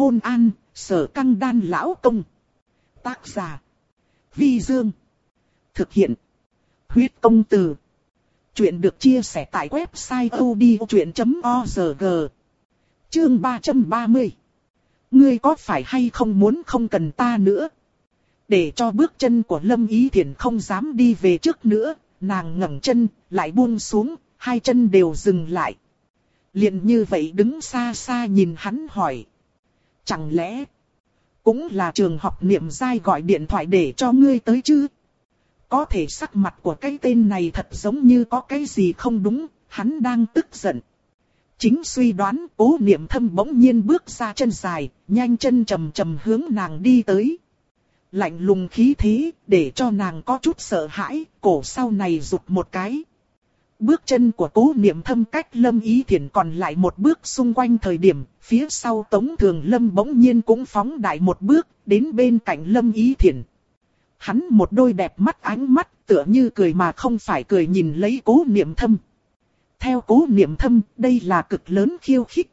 hôn an, sở căng đan lão công. Tác giả. Vi Dương. Thực hiện. Huyết công từ. Chuyện được chia sẻ tại website odchuyện.org. Chương 330. Ngươi có phải hay không muốn không cần ta nữa? Để cho bước chân của Lâm Ý Thiển không dám đi về trước nữa, nàng ngẩng chân, lại buông xuống, hai chân đều dừng lại. liền như vậy đứng xa xa nhìn hắn hỏi. Chẳng lẽ, cũng là trường học niệm giai gọi điện thoại để cho ngươi tới chứ? Có thể sắc mặt của cái tên này thật giống như có cái gì không đúng, hắn đang tức giận. Chính suy đoán cố niệm thâm bỗng nhiên bước ra chân dài, nhanh chân trầm trầm hướng nàng đi tới. Lạnh lùng khí thế, để cho nàng có chút sợ hãi, cổ sau này rụt một cái. Bước chân của cố niệm thâm cách lâm ý thiền còn lại một bước xung quanh thời điểm, phía sau tống thường lâm bỗng nhiên cũng phóng đại một bước, đến bên cạnh lâm ý thiền. Hắn một đôi đẹp mắt ánh mắt, tựa như cười mà không phải cười nhìn lấy cố niệm thâm. Theo cố niệm thâm, đây là cực lớn khiêu khích.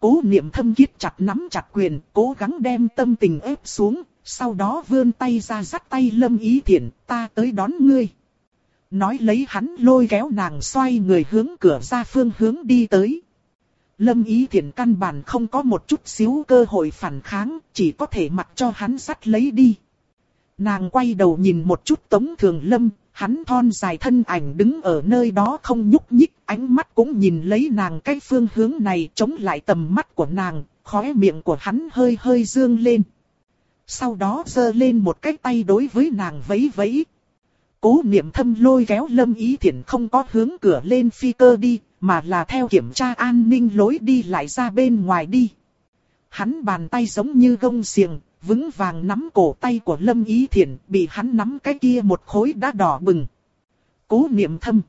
Cố niệm thâm kiết chặt nắm chặt quyền, cố gắng đem tâm tình ép xuống, sau đó vươn tay ra dắt tay lâm ý thiền ta tới đón ngươi. Nói lấy hắn lôi kéo nàng xoay người hướng cửa ra phương hướng đi tới. Lâm ý thiện căn bản không có một chút xíu cơ hội phản kháng, chỉ có thể mặc cho hắn sắt lấy đi. Nàng quay đầu nhìn một chút tống thường lâm, hắn thon dài thân ảnh đứng ở nơi đó không nhúc nhích, ánh mắt cũng nhìn lấy nàng cái phương hướng này chống lại tầm mắt của nàng, khóe miệng của hắn hơi hơi dương lên. Sau đó giơ lên một cái tay đối với nàng vẫy vẫy. Cố niệm thâm lôi kéo lâm ý Thiển không có hướng cửa lên phi cơ đi, mà là theo kiểm tra an ninh lối đi lại ra bên ngoài đi. Hắn bàn tay giống như gông xiềng, vững vàng nắm cổ tay của Lâm Ý Thiển, bị hắn nắm cái kia một khối đã đỏ bừng. Cố niệm thâm.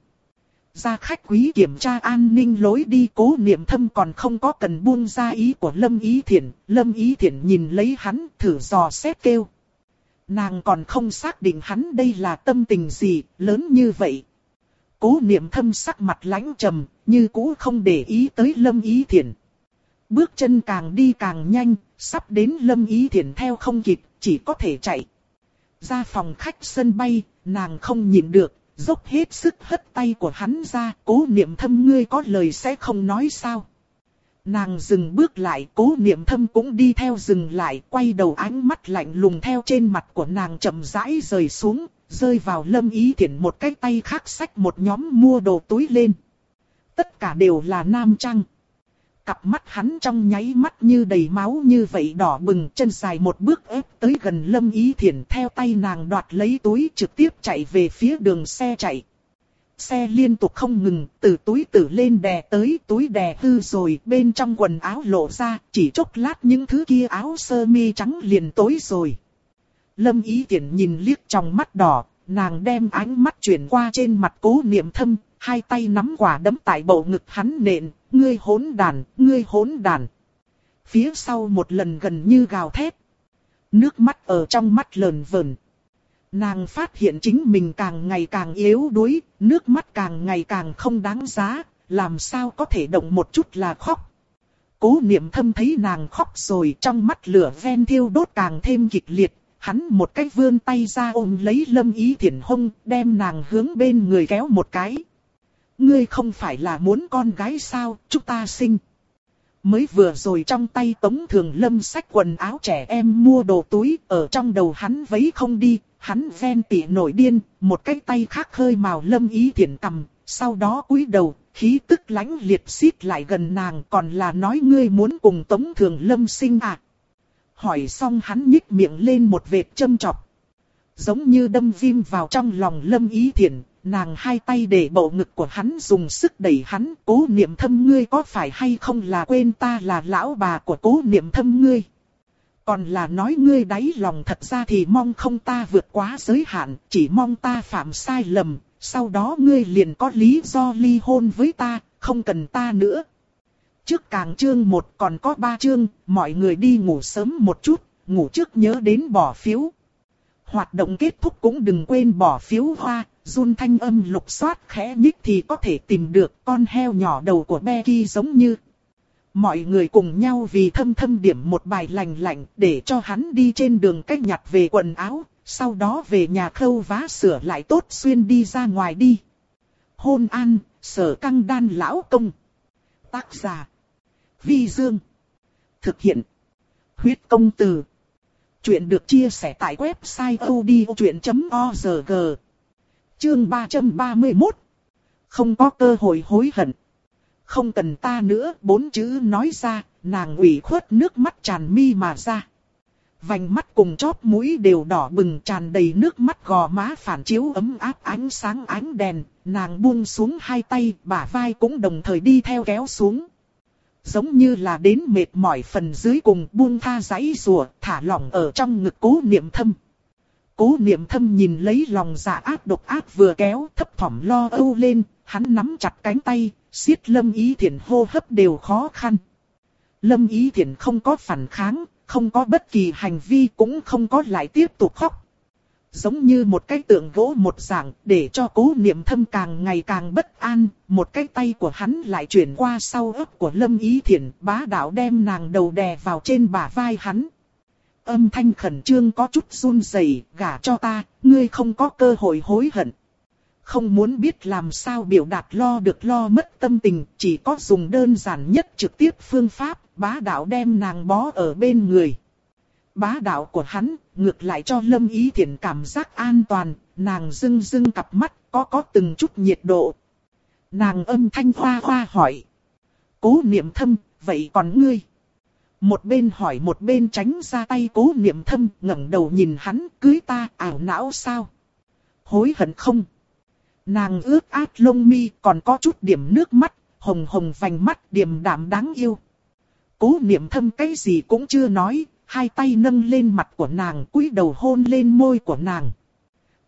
Ra khách quý kiểm tra an ninh lối đi cố niệm thâm còn không có cần buông ra ý của Lâm Ý Thiển. Lâm Ý Thiển nhìn lấy hắn thử dò xét kêu. Nàng còn không xác định hắn đây là tâm tình gì, lớn như vậy. Cố niệm thâm sắc mặt lãnh trầm, như cũ không để ý tới Lâm Ý Thiển. Bước chân càng đi càng nhanh, sắp đến Lâm Ý Thiển theo không kịp, chỉ có thể chạy. Ra phòng khách sân bay, nàng không nhịn được, dốc hết sức hất tay của hắn ra, cố niệm thâm ngươi có lời sẽ không nói sao. Nàng dừng bước lại, cố niệm thâm cũng đi theo dừng lại, quay đầu ánh mắt lạnh lùng theo trên mặt của nàng chậm rãi rời xuống, rơi vào lâm ý thiện một cái tay khác xách một nhóm mua đồ túi lên. Tất cả đều là nam trang. Cặp mắt hắn trong nháy mắt như đầy máu như vậy đỏ bừng chân dài một bước ép tới gần lâm ý thiển theo tay nàng đoạt lấy túi trực tiếp chạy về phía đường xe chạy. Xe liên tục không ngừng, từ túi tử lên đè tới túi đè hư rồi, bên trong quần áo lộ ra, chỉ chốc lát những thứ kia áo sơ mi trắng liền tối rồi. Lâm ý tiện nhìn liếc trong mắt đỏ, nàng đem ánh mắt chuyển qua trên mặt cố niệm thâm, hai tay nắm quả đấm tại bộ ngực hắn nện, ngươi hỗn đàn, ngươi hỗn đàn. Phía sau một lần gần như gào thét. Nước mắt ở trong mắt lờn vờn. Nàng phát hiện chính mình càng ngày càng yếu đuối, nước mắt càng ngày càng không đáng giá, làm sao có thể động một chút là khóc. Cố niệm thâm thấy nàng khóc rồi trong mắt lửa ven thiêu đốt càng thêm kịch liệt, hắn một cái vươn tay ra ôm lấy lâm ý thiển hông, đem nàng hướng bên người kéo một cái ngươi không phải là muốn con gái sao, chúng ta sinh. Mới vừa rồi trong tay Tống Thường Lâm sách quần áo trẻ em mua đồ túi, ở trong đầu hắn vấy không đi, hắn ven tỉ nổi điên, một cái tay khác hơi màu Lâm ý thiện cầm, sau đó cúi đầu, khí tức lãnh liệt xít lại gần nàng còn là nói ngươi muốn cùng Tống Thường Lâm sinh à. Hỏi xong hắn nhích miệng lên một vệt châm chọc. Giống như đâm viêm vào trong lòng Lâm ý thiện, nàng hai tay để bộ ngực của hắn dùng sức đẩy hắn, cố niệm thâm ngươi có phải hay không là quên ta là lão bà của cố niệm thâm ngươi. Còn là nói ngươi đáy lòng thật ra thì mong không ta vượt quá giới hạn, chỉ mong ta phạm sai lầm, sau đó ngươi liền có lý do ly hôn với ta, không cần ta nữa. Trước càng chương một còn có ba chương, mọi người đi ngủ sớm một chút, ngủ trước nhớ đến bỏ phiếu. Hoạt động kết thúc cũng đừng quên bỏ phiếu hoa, run thanh âm lục soát khẽ nhích thì có thể tìm được con heo nhỏ đầu của Becky giống như. Mọi người cùng nhau vì thâm thâm điểm một bài lành lạnh để cho hắn đi trên đường cách nhặt về quần áo, sau đó về nhà khâu vá sửa lại tốt xuyên đi ra ngoài đi. Hôn an, sở căng đan lão công. Tác giả. Vi Dương. Thực hiện. Huyết công từ. Chuyện được chia sẻ tại website odchuyện.org. Chương 331. Không có cơ hội hối hận. Không cần ta nữa, bốn chữ nói ra, nàng ủy khuất nước mắt tràn mi mà ra. Vành mắt cùng chóp mũi đều đỏ bừng tràn đầy nước mắt gò má phản chiếu ấm áp ánh sáng ánh đèn, nàng buông xuống hai tay, bả vai cũng đồng thời đi theo kéo xuống. Giống như là đến mệt mỏi phần dưới cùng buông tha giấy rùa, thả lỏng ở trong ngực cố niệm thâm. Cố niệm thâm nhìn lấy lòng dạ ác độc ác vừa kéo thấp thỏm lo âu lên, hắn nắm chặt cánh tay, siết lâm ý thiện hô hấp đều khó khăn. Lâm ý thiện không có phản kháng, không có bất kỳ hành vi cũng không có lại tiếp tục khóc. Giống như một cái tượng gỗ một dạng, để cho cố niệm thâm càng ngày càng bất an, một cái tay của hắn lại chuyển qua sau ấp của Lâm Ý Thiển, bá đạo đem nàng đầu đè vào trên bả vai hắn. Âm thanh khẩn trương có chút run rẩy, gả cho ta, ngươi không có cơ hội hối hận. Không muốn biết làm sao biểu đạt lo được lo mất tâm tình, chỉ có dùng đơn giản nhất trực tiếp phương pháp, bá đạo đem nàng bó ở bên người. Bá đạo của hắn, ngược lại cho Lâm Ý Thiển cảm giác an toàn, nàng dưng dưng cặp mắt, có có từng chút nhiệt độ. Nàng âm thanh hoa hoa hỏi. Cố niệm thâm, vậy còn ngươi? Một bên hỏi một bên tránh ra tay cố niệm thâm, ngẩng đầu nhìn hắn, cưới ta, ảo não sao? Hối hận không? Nàng ướt át lông mi còn có chút điểm nước mắt, hồng hồng vành mắt điềm đạm đáng yêu. Cố niệm thâm cái gì cũng chưa nói, hai tay nâng lên mặt của nàng cúi đầu hôn lên môi của nàng.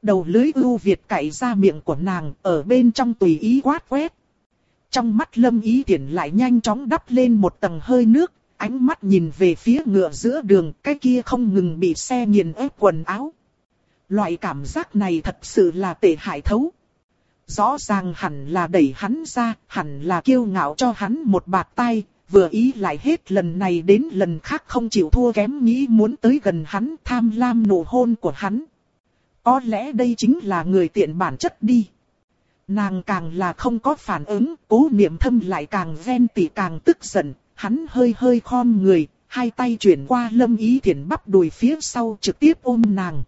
Đầu lưới ưu việt cạy ra miệng của nàng ở bên trong tùy ý quát quét. Trong mắt lâm ý tiện lại nhanh chóng đắp lên một tầng hơi nước, ánh mắt nhìn về phía ngựa giữa đường, cái kia không ngừng bị xe nghiền ép quần áo. Loại cảm giác này thật sự là tệ hại thấu. Rõ ràng hẳn là đẩy hắn ra, hẳn là kiêu ngạo cho hắn một bạt tay, vừa ý lại hết lần này đến lần khác không chịu thua kém nghĩ muốn tới gần hắn tham lam nụ hôn của hắn. Có lẽ đây chính là người tiện bản chất đi. Nàng càng là không có phản ứng, cố niệm thâm lại càng ghen tị càng tức giận, hắn hơi hơi khom người, hai tay chuyển qua lâm ý thiện bắp đùi phía sau trực tiếp ôm nàng.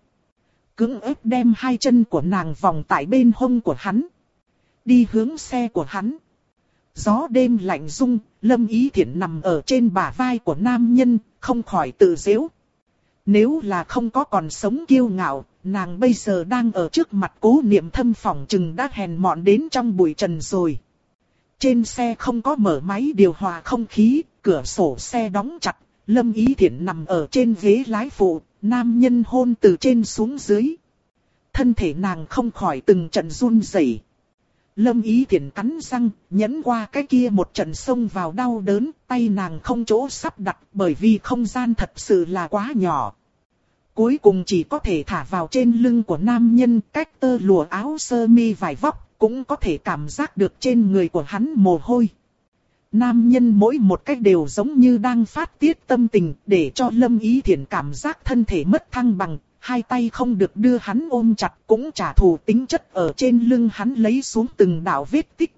Cứng ép đem hai chân của nàng vòng tại bên hông của hắn. Đi hướng xe của hắn. Gió đêm lạnh rung, lâm ý thiện nằm ở trên bả vai của nam nhân, không khỏi tự dễu. Nếu là không có còn sống kiêu ngạo, nàng bây giờ đang ở trước mặt cố niệm thâm phòng chừng đã hèn mọn đến trong bụi trần rồi. Trên xe không có mở máy điều hòa không khí, cửa sổ xe đóng chặt, Lâm Ý Thiển nằm ở trên ghế lái phụ, nam nhân hôn từ trên xuống dưới. Thân thể nàng không khỏi từng trận run rẩy. Lâm Ý Thiển cắn răng, nhẫn qua cái kia một trận sông vào đau đớn, tay nàng không chỗ sắp đặt bởi vì không gian thật sự là quá nhỏ. Cuối cùng chỉ có thể thả vào trên lưng của nam nhân cách tơ lụa áo sơ mi vải vóc, cũng có thể cảm giác được trên người của hắn mồ hôi. Nam nhân mỗi một cách đều giống như đang phát tiết tâm tình để cho Lâm Ý Thiển cảm giác thân thể mất thăng bằng, hai tay không được đưa hắn ôm chặt cũng trả thù tính chất ở trên lưng hắn lấy xuống từng đạo vết tích.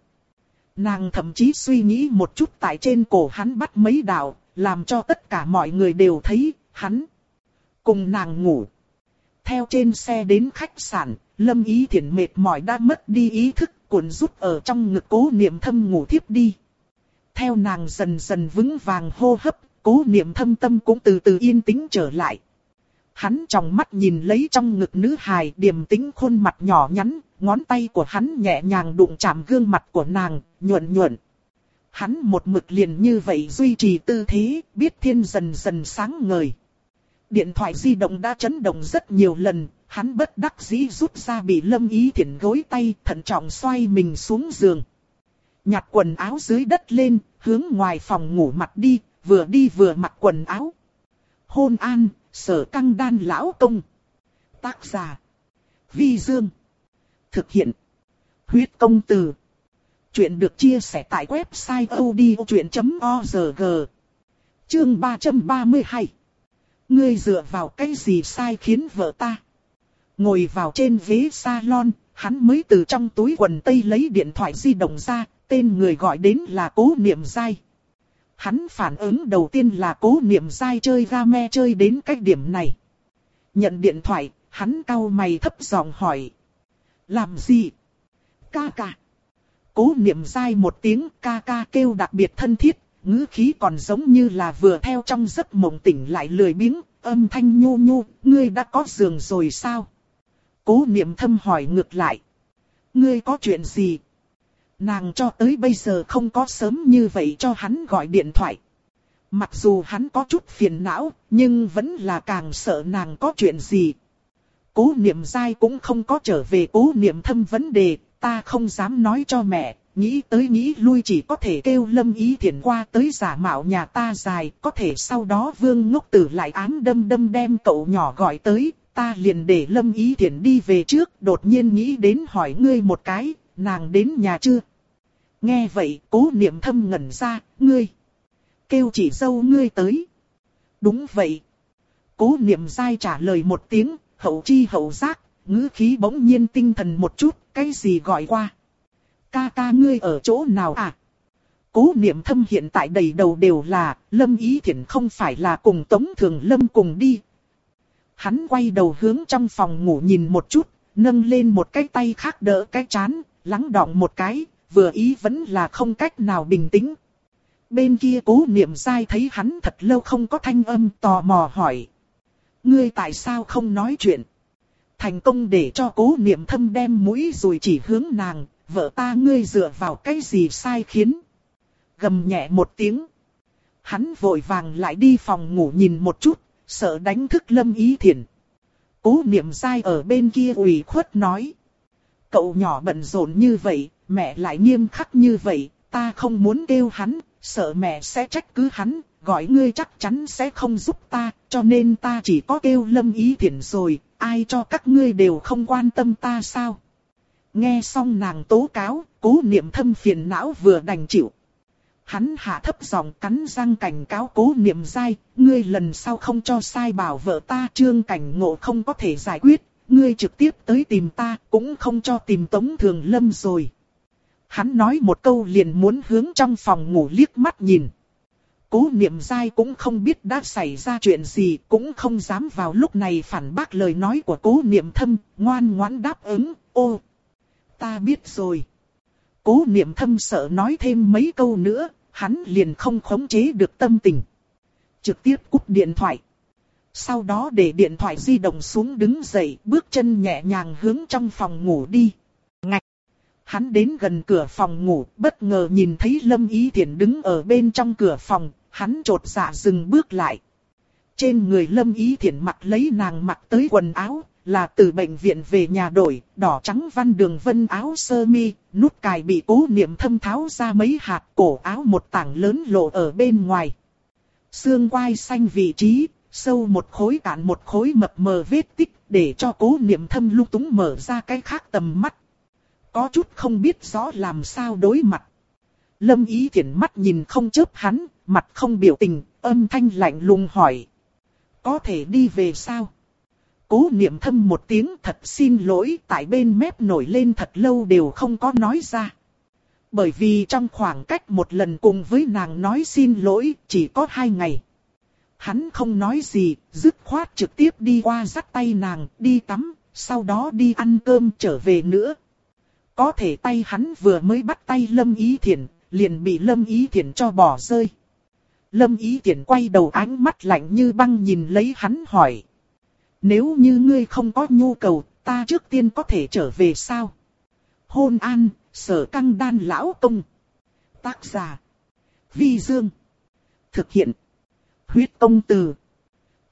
Nàng thậm chí suy nghĩ một chút tại trên cổ hắn bắt mấy đạo, làm cho tất cả mọi người đều thấy, hắn cùng nàng ngủ. Theo trên xe đến khách sạn, Lâm Ý Thiển mệt mỏi đã mất đi ý thức, cuộn rút ở trong ngực cố niệm thâm ngủ thiếp đi. Theo nàng dần dần vững vàng hô hấp, cố niệm thâm tâm cũng từ từ yên tĩnh trở lại. Hắn trong mắt nhìn lấy trong ngực nữ hài điềm tĩnh khuôn mặt nhỏ nhắn, ngón tay của hắn nhẹ nhàng đụng chạm gương mặt của nàng, nhuận nhuận. Hắn một mực liền như vậy duy trì tư thế, biết thiên dần dần sáng ngời. Điện thoại di động đã chấn động rất nhiều lần, hắn bất đắc dĩ rút ra bị lâm ý thiện gối tay, thận trọng xoay mình xuống giường. Nhặt quần áo dưới đất lên, hướng ngoài phòng ngủ mặt đi, vừa đi vừa mặc quần áo. Hôn an, sở căng đan lão công. Tác giả. Vi Dương. Thực hiện. Huyết công từ. Chuyện được chia sẻ tại website odchuyện.org. Chương 332. Ngươi dựa vào cái gì sai khiến vợ ta? Ngồi vào trên ghế salon, hắn mới từ trong túi quần tây lấy điện thoại di động ra, tên người gọi đến là Cố Niệm Giai. Hắn phản ứng đầu tiên là Cố Niệm dai chơi game chơi đến cách điểm này. Nhận điện thoại, hắn cau mày thấp giọng hỏi. Làm gì? Ca ca. Cố Niệm dai một tiếng ca ca kêu đặc biệt thân thiết, ngữ khí còn giống như là vừa theo trong giấc mộng tỉnh lại lười biếng, âm thanh nhu nhu, ngươi đã có giường rồi sao? Cố niệm thâm hỏi ngược lại. Ngươi có chuyện gì? Nàng cho tới bây giờ không có sớm như vậy cho hắn gọi điện thoại. Mặc dù hắn có chút phiền não, nhưng vẫn là càng sợ nàng có chuyện gì. Cố niệm dai cũng không có trở về cố niệm thâm vấn đề, ta không dám nói cho mẹ, nghĩ tới nghĩ lui chỉ có thể kêu lâm ý thiện qua tới giả mạo nhà ta dài, có thể sau đó vương ngốc tử lại án đâm đâm đem cậu nhỏ gọi tới, ta liền để lâm ý thiện đi về trước, đột nhiên nghĩ đến hỏi ngươi một cái, nàng đến nhà chưa? Nghe vậy, cố niệm thâm ngẩn ra, ngươi. Kêu chỉ dâu ngươi tới. Đúng vậy. Cố niệm dai trả lời một tiếng, hậu chi hậu giác, ngữ khí bỗng nhiên tinh thần một chút, cái gì gọi qua. Ca ca ngươi ở chỗ nào à? Cố niệm thâm hiện tại đầy đầu đều là, lâm ý thiện không phải là cùng tống thường lâm cùng đi. Hắn quay đầu hướng trong phòng ngủ nhìn một chút, nâng lên một cái tay khác đỡ cái chán, lắng đọng một cái, vừa ý vẫn là không cách nào bình tĩnh. Bên kia cố niệm dai thấy hắn thật lâu không có thanh âm tò mò hỏi. Ngươi tại sao không nói chuyện? Thành công để cho cố niệm thâm đem mũi rồi chỉ hướng nàng, vợ ta ngươi dựa vào cái gì sai khiến. Gầm nhẹ một tiếng. Hắn vội vàng lại đi phòng ngủ nhìn một chút, sợ đánh thức lâm ý thiền. Cố niệm dai ở bên kia ủy khuất nói. Cậu nhỏ bận rộn như vậy, mẹ lại nghiêm khắc như vậy, ta không muốn kêu hắn, sợ mẹ sẽ trách cứ hắn, gọi ngươi chắc chắn sẽ không giúp ta, cho nên ta chỉ có kêu lâm ý thiện rồi, ai cho các ngươi đều không quan tâm ta sao. Nghe xong nàng tố cáo, cố niệm thâm phiền não vừa đành chịu. Hắn hạ thấp giọng cắn răng cảnh cáo cố niệm dai, ngươi lần sau không cho sai bảo vợ ta trương cảnh ngộ không có thể giải quyết, ngươi trực tiếp tới tìm ta, cũng không cho tìm tống thường lâm rồi. Hắn nói một câu liền muốn hướng trong phòng ngủ liếc mắt nhìn. Cố niệm dai cũng không biết đã xảy ra chuyện gì, cũng không dám vào lúc này phản bác lời nói của cố niệm thâm, ngoan ngoãn đáp ứng, ô. Ta biết rồi. Cố niệm thâm sợ nói thêm mấy câu nữa, hắn liền không khống chế được tâm tình. Trực tiếp cúp điện thoại. Sau đó để điện thoại di động xuống đứng dậy, bước chân nhẹ nhàng hướng trong phòng ngủ đi. Ngạch! Hắn đến gần cửa phòng ngủ, bất ngờ nhìn thấy Lâm Ý Thiển đứng ở bên trong cửa phòng, hắn trột dạ dừng bước lại. Trên người Lâm Ý Thiển mặc lấy nàng mặc tới quần áo, là từ bệnh viện về nhà đổi, đỏ trắng văn đường vân áo sơ mi, nút cài bị cố niệm thâm tháo ra mấy hạt cổ áo một tảng lớn lộ ở bên ngoài. Xương quai xanh vị trí, sâu một khối cạn một khối mập mờ vết tích, để cho cố niệm thâm lung túng mở ra cái khác tầm mắt. Có chút không biết rõ làm sao đối mặt. Lâm ý thiện mắt nhìn không chớp hắn, mặt không biểu tình, âm thanh lạnh lùng hỏi. Có thể đi về sao? Cố niệm thâm một tiếng thật xin lỗi tại bên mép nổi lên thật lâu đều không có nói ra. Bởi vì trong khoảng cách một lần cùng với nàng nói xin lỗi chỉ có hai ngày. Hắn không nói gì, dứt khoát trực tiếp đi qua dắt tay nàng, đi tắm, sau đó đi ăn cơm trở về nữa. Có thể tay hắn vừa mới bắt tay Lâm Ý Thiển, liền bị Lâm Ý Thiển cho bỏ rơi. Lâm Ý Thiển quay đầu ánh mắt lạnh như băng nhìn lấy hắn hỏi. Nếu như ngươi không có nhu cầu, ta trước tiên có thể trở về sao? Hôn an, sở căng đan lão công. Tác giả. Vi Dương. Thực hiện. Huyết công từ.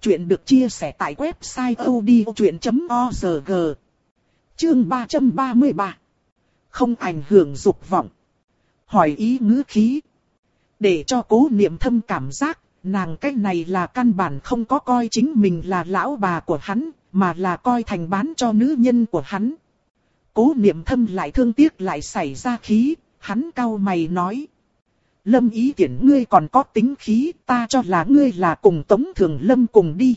Chuyện được chia sẻ tại website odchuyện.org. Chương 333. Không ảnh hưởng dục vọng. Hỏi ý ngữ khí. Để cho cố niệm thâm cảm giác nàng cái này là căn bản không có coi chính mình là lão bà của hắn, mà là coi thành bán cho nữ nhân của hắn. Cố niệm thâm lại thương tiếc lại xảy ra khí, hắn cau mày nói. Lâm ý tiện ngươi còn có tính khí, ta cho là ngươi là cùng Tống Thường Lâm cùng đi.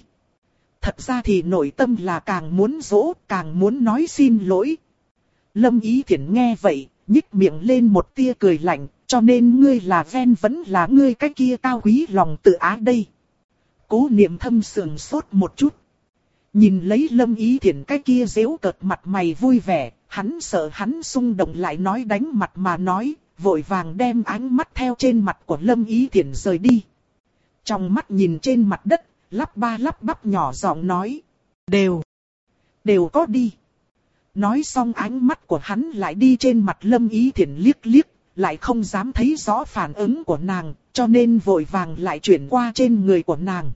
Thật ra thì nội tâm là càng muốn dỗ, càng muốn nói xin lỗi. Lâm ý thiện nghe vậy, nhích miệng lên một tia cười lạnh, cho nên ngươi là ven vẫn là ngươi cái kia cao quý lòng tự ái đây. Cố niệm thâm sườn sốt một chút. Nhìn lấy lâm ý thiện cái kia dễu cợt mặt mày vui vẻ, hắn sợ hắn xung động lại nói đánh mặt mà nói, vội vàng đem ánh mắt theo trên mặt của lâm ý Thiển rời đi. Trong mắt nhìn trên mặt đất, lắp ba lắp bắp nhỏ giọng nói. Đều, đều có đi. Nói xong ánh mắt của hắn lại đi trên mặt lâm ý Thiển liếc liếc, lại không dám thấy rõ phản ứng của nàng, cho nên vội vàng lại chuyển qua trên người của nàng.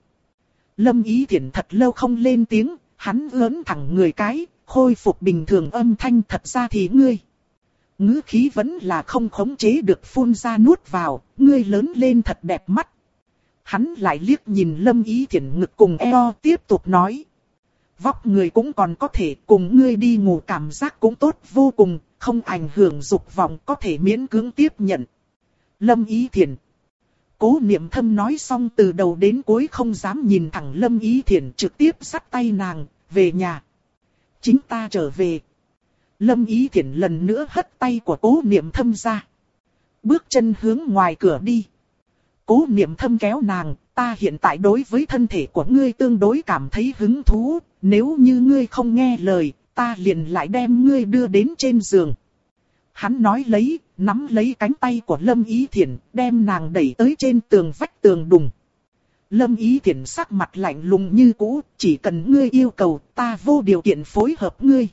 Lâm ý Thiển thật lâu không lên tiếng, hắn ớn thẳng người cái, khôi phục bình thường âm thanh thật ra thì ngươi ngữ khí vẫn là không khống chế được phun ra nuốt vào, ngươi lớn lên thật đẹp mắt. Hắn lại liếc nhìn lâm ý thiện ngực cùng eo tiếp tục nói. Vóc người cũng còn có thể cùng ngươi đi ngủ cảm giác cũng tốt vô cùng, không ảnh hưởng dục vọng có thể miễn cưỡng tiếp nhận. Lâm ý thiện. Cố niệm thâm nói xong từ đầu đến cuối không dám nhìn thẳng lâm ý thiện trực tiếp sắt tay nàng, về nhà. Chính ta trở về. Lâm ý thiện lần nữa hất tay của cố niệm thâm ra. Bước chân hướng ngoài cửa đi. Cố niệm thâm kéo nàng, ta hiện tại đối với thân thể của ngươi tương đối cảm thấy hứng thú, nếu như ngươi không nghe lời, ta liền lại đem ngươi đưa đến trên giường. Hắn nói lấy, nắm lấy cánh tay của Lâm Ý Thiển, đem nàng đẩy tới trên tường vách tường đùng. Lâm Ý Thiển sắc mặt lạnh lùng như cũ, chỉ cần ngươi yêu cầu, ta vô điều kiện phối hợp ngươi.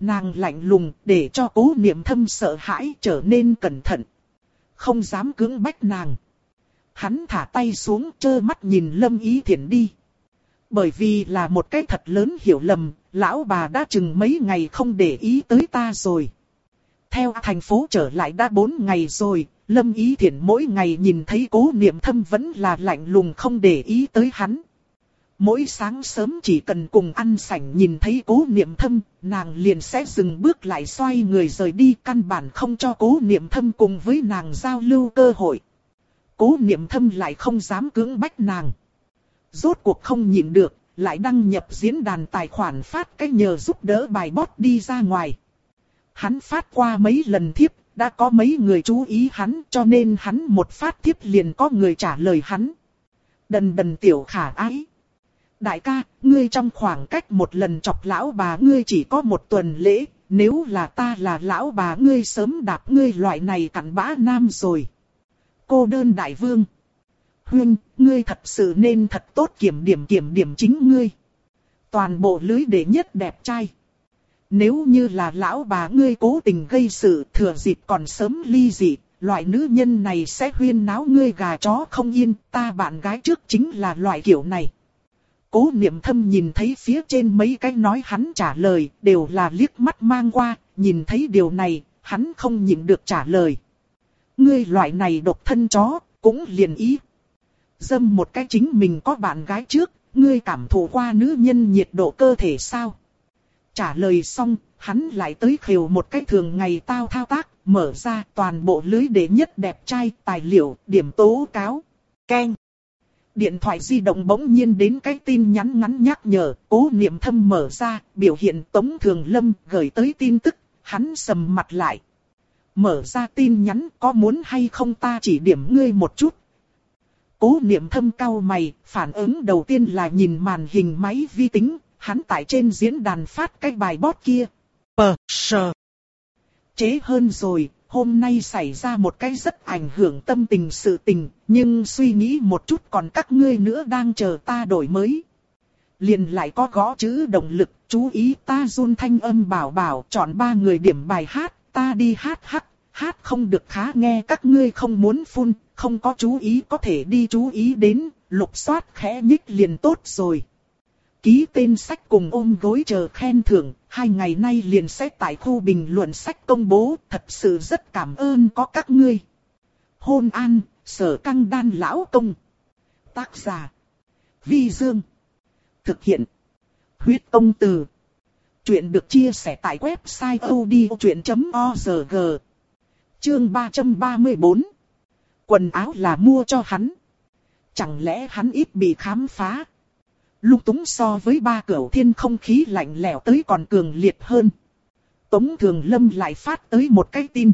Nàng lạnh lùng để cho cố niệm thâm sợ hãi trở nên cẩn thận. Không dám cưỡng bách nàng. Hắn thả tay xuống trơ mắt nhìn Lâm Ý Thiển đi. Bởi vì là một cái thật lớn hiểu lầm, lão bà đã chừng mấy ngày không để ý tới ta rồi. Theo thành phố trở lại đã bốn ngày rồi, Lâm Ý Thiển mỗi ngày nhìn thấy cố niệm thâm vẫn là lạnh lùng không để ý tới hắn. Mỗi sáng sớm chỉ cần cùng ăn sảnh nhìn thấy cố niệm thâm, nàng liền sẽ dừng bước lại xoay người rời đi căn bản không cho cố niệm thâm cùng với nàng giao lưu cơ hội. Cố niệm thâm lại không dám cưỡng bách nàng. Rốt cuộc không nhịn được, lại đăng nhập diễn đàn tài khoản phát cái nhờ giúp đỡ bài bót đi ra ngoài. Hắn phát qua mấy lần thiếp, đã có mấy người chú ý hắn cho nên hắn một phát thiếp liền có người trả lời hắn. Đần đần tiểu khả ái. Đại ca, ngươi trong khoảng cách một lần chọc lão bà ngươi chỉ có một tuần lễ, nếu là ta là lão bà ngươi sớm đạp ngươi loại này cặn bã nam rồi. Cô đơn đại vương. Huynh, ngươi thật sự nên thật tốt kiểm điểm kiểm điểm chính ngươi. Toàn bộ lưới đệ nhất đẹp trai. Nếu như là lão bà ngươi cố tình gây sự thừa dịp còn sớm ly dị, loại nữ nhân này sẽ huyên náo ngươi gà chó không yên, ta bạn gái trước chính là loại kiểu này. Cố niệm thâm nhìn thấy phía trên mấy cái nói hắn trả lời, đều là liếc mắt mang qua, nhìn thấy điều này, hắn không nhịn được trả lời. Ngươi loại này độc thân chó, cũng liền ý. Dâm một cái chính mình có bạn gái trước, ngươi cảm thụ qua nữ nhân nhiệt độ cơ thể sao? Trả lời xong, hắn lại tới khều một cái thường ngày tao thao tác, mở ra toàn bộ lưới để nhất đẹp trai, tài liệu, điểm tố cáo. Ken. Điện thoại di động bỗng nhiên đến cái tin nhắn ngắn nhắc nhở, cố niệm thâm mở ra, biểu hiện Tống Thường Lâm gửi tới tin tức, hắn sầm mặt lại. Mở ra tin nhắn có muốn hay không ta chỉ điểm ngươi một chút. Cố niệm thâm cao mày, phản ứng đầu tiên là nhìn màn hình máy vi tính, hắn tại trên diễn đàn phát cái bài bót kia. Bờ sờ. Chế hơn rồi, hôm nay xảy ra một cái rất ảnh hưởng tâm tình sự tình, nhưng suy nghĩ một chút còn các ngươi nữa đang chờ ta đổi mới. Liền lại có gõ chữ động lực, chú ý ta run thanh âm bảo bảo chọn ba người điểm bài hát, ta đi hát hắc, hát không được khá nghe các ngươi không muốn phun, không có chú ý có thể đi chú ý đến, lục soát khẽ nhích liền tốt rồi. Ký tên sách cùng ôm gối chờ khen thưởng, hai ngày nay liền sẽ tại khu bình luận sách công bố, thật sự rất cảm ơn có các ngươi. Hôn an, sở căng đan lão công. Tác giả. Vi Dương. Thực hiện. Huyết công từ. Chuyện được chia sẻ tại website odchuyện.org. Chương 334 Quần áo là mua cho hắn. Chẳng lẽ hắn ít bị khám phá? Lung túng so với ba cửu thiên không khí lạnh lẽo tới còn cường liệt hơn. Tống Thường Lâm lại phát tới một cái tin.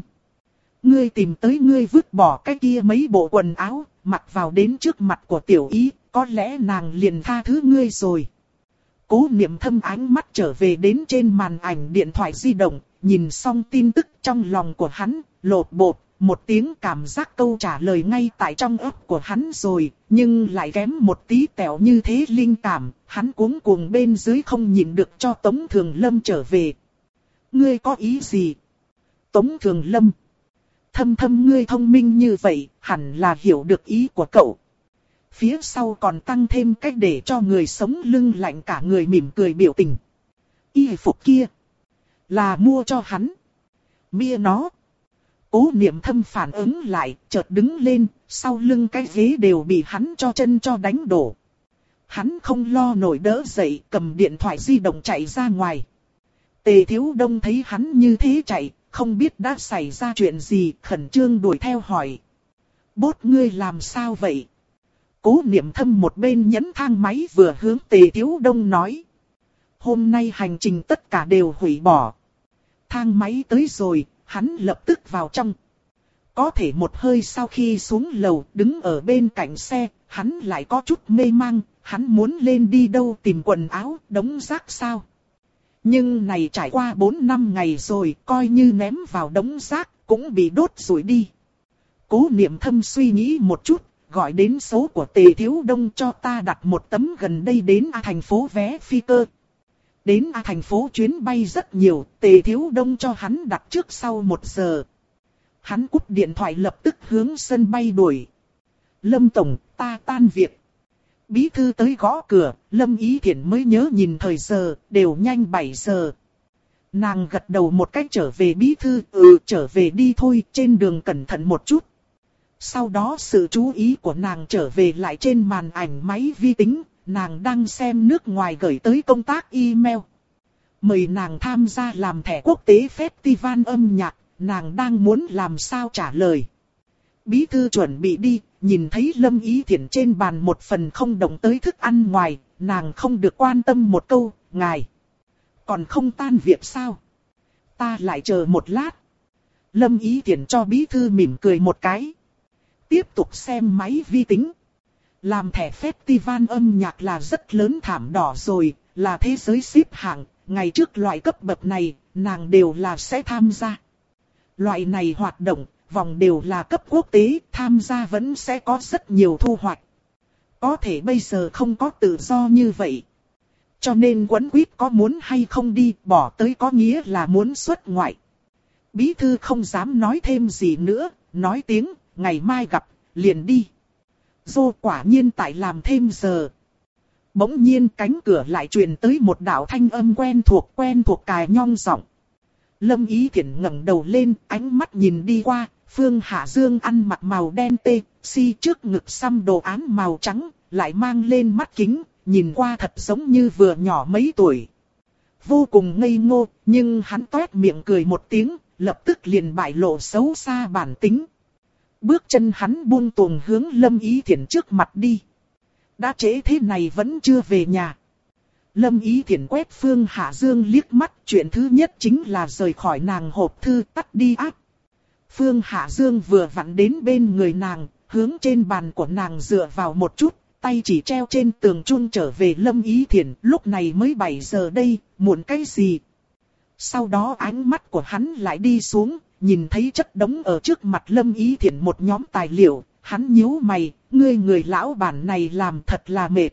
Ngươi tìm tới ngươi vứt bỏ cái kia mấy bộ quần áo, mặc vào đến trước mặt của tiểu ý, có lẽ nàng liền tha thứ ngươi rồi. Cố niệm thâm ánh mắt trở về đến trên màn ảnh điện thoại di động, nhìn xong tin tức trong lòng của hắn, lột bột, một tiếng cảm giác câu trả lời ngay tại trong ấp của hắn rồi, nhưng lại kém một tí tẹo như thế linh cảm, hắn cuống cuồng bên dưới không nhìn được cho Tống Thường Lâm trở về. Ngươi có ý gì? Tống Thường Lâm. Thâm thâm ngươi thông minh như vậy, hẳn là hiểu được ý của cậu. Phía sau còn tăng thêm cách để cho người sống lưng lạnh cả người mỉm cười biểu tình. Y phục kia. Là mua cho hắn. Mia nó. Cố niệm thâm phản ứng lại, chợt đứng lên, sau lưng cái ghế đều bị hắn cho chân cho đánh đổ. Hắn không lo nổi đỡ dậy, cầm điện thoại di động chạy ra ngoài. Tề thiếu đông thấy hắn như thế chạy, không biết đã xảy ra chuyện gì, khẩn trương đuổi theo hỏi. Bốt ngươi làm sao vậy? Cố niệm thâm một bên nhấn thang máy vừa hướng tề thiếu đông nói. Hôm nay hành trình tất cả đều hủy bỏ. Thang máy tới rồi, hắn lập tức vào trong. Có thể một hơi sau khi xuống lầu đứng ở bên cạnh xe, hắn lại có chút mê mang, hắn muốn lên đi đâu tìm quần áo, đống rác sao. Nhưng này trải qua 4 năm ngày rồi, coi như ném vào đống rác, cũng bị đốt rủi đi. Cố niệm thâm suy nghĩ một chút, gọi đến số của tề thiếu đông cho ta đặt một tấm gần đây đến thành phố vé phi cơ. Đến A thành phố chuyến bay rất nhiều, tề thiếu đông cho hắn đặt trước sau một giờ. Hắn cúp điện thoại lập tức hướng sân bay đuổi. Lâm Tổng, ta tan việc. Bí thư tới gõ cửa, Lâm Ý Thiển mới nhớ nhìn thời giờ, đều nhanh 7 giờ. Nàng gật đầu một cách trở về bí thư, ừ trở về đi thôi, trên đường cẩn thận một chút. Sau đó sự chú ý của nàng trở về lại trên màn ảnh máy vi tính, nàng đang xem nước ngoài gửi tới công tác email. Mời nàng tham gia làm thẻ quốc tế festival âm nhạc, nàng đang muốn làm sao trả lời. Bí thư chuẩn bị đi, nhìn thấy Lâm Ý Thiển trên bàn một phần không động tới thức ăn ngoài, nàng không được quan tâm một câu, ngài. Còn không tan việc sao? Ta lại chờ một lát. Lâm Ý Thiển cho bí thư mỉm cười một cái. Tiếp tục xem máy vi tính. Làm thẻ festival âm nhạc là rất lớn thảm đỏ rồi, là thế giới xếp hạng, ngày trước loại cấp bậc này, nàng đều là sẽ tham gia. Loại này hoạt động, vòng đều là cấp quốc tế, tham gia vẫn sẽ có rất nhiều thu hoạch. Có thể bây giờ không có tự do như vậy. Cho nên quấn quýt có muốn hay không đi, bỏ tới có nghĩa là muốn xuất ngoại. Bí thư không dám nói thêm gì nữa, nói tiếng, ngày mai gặp, liền đi. Dô quả nhiên tại làm thêm giờ. Bỗng nhiên cánh cửa lại truyền tới một đạo thanh âm quen thuộc quen thuộc cài nhong giọng. Lâm Ý Thiển ngẩng đầu lên, ánh mắt nhìn đi qua, Phương Hạ Dương ăn mặc màu đen tê, si trước ngực xăm đồ án màu trắng, lại mang lên mắt kính, nhìn qua thật giống như vừa nhỏ mấy tuổi. Vô cùng ngây ngô, nhưng hắn toét miệng cười một tiếng, lập tức liền bại lộ xấu xa bản tính. Bước chân hắn buông tuồng hướng Lâm Ý Thiển trước mặt đi. Đã trễ thế này vẫn chưa về nhà. Lâm Ý Thiển quét Phương Hạ Dương liếc mắt, chuyện thứ nhất chính là rời khỏi nàng hộp thư tắt đi áp. Phương Hạ Dương vừa vặn đến bên người nàng, hướng trên bàn của nàng dựa vào một chút, tay chỉ treo trên tường chun trở về Lâm Ý Thiển, lúc này mới 7 giờ đây, muộn cái gì? Sau đó ánh mắt của hắn lại đi xuống, nhìn thấy chất đống ở trước mặt Lâm Ý Thiển một nhóm tài liệu, hắn nhíu mày, ngươi người lão bản này làm thật là mệt.